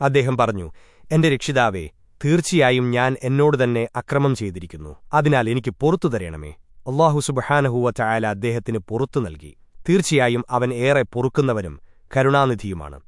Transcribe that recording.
അദ്ദേഹം പറഞ്ഞു എന്റെ രക്ഷിതാവേ തീർച്ചയായും ഞാൻ എന്നോട് തന്നെ അക്രമം ചെയ്തിരിക്കുന്നു. അതിനാൽ എനിക്ക് പുറത്തു തരയണമേ അള്ളാഹു സുബഹാനഹുവ ചായാല അദ്ദേഹത്തിന് പുറത്തു നൽകി. തീർച്ചയായും അവൻ ഏറെ പൊറുക്കുന്നവനും കരുണാനിധിയുമാണ്.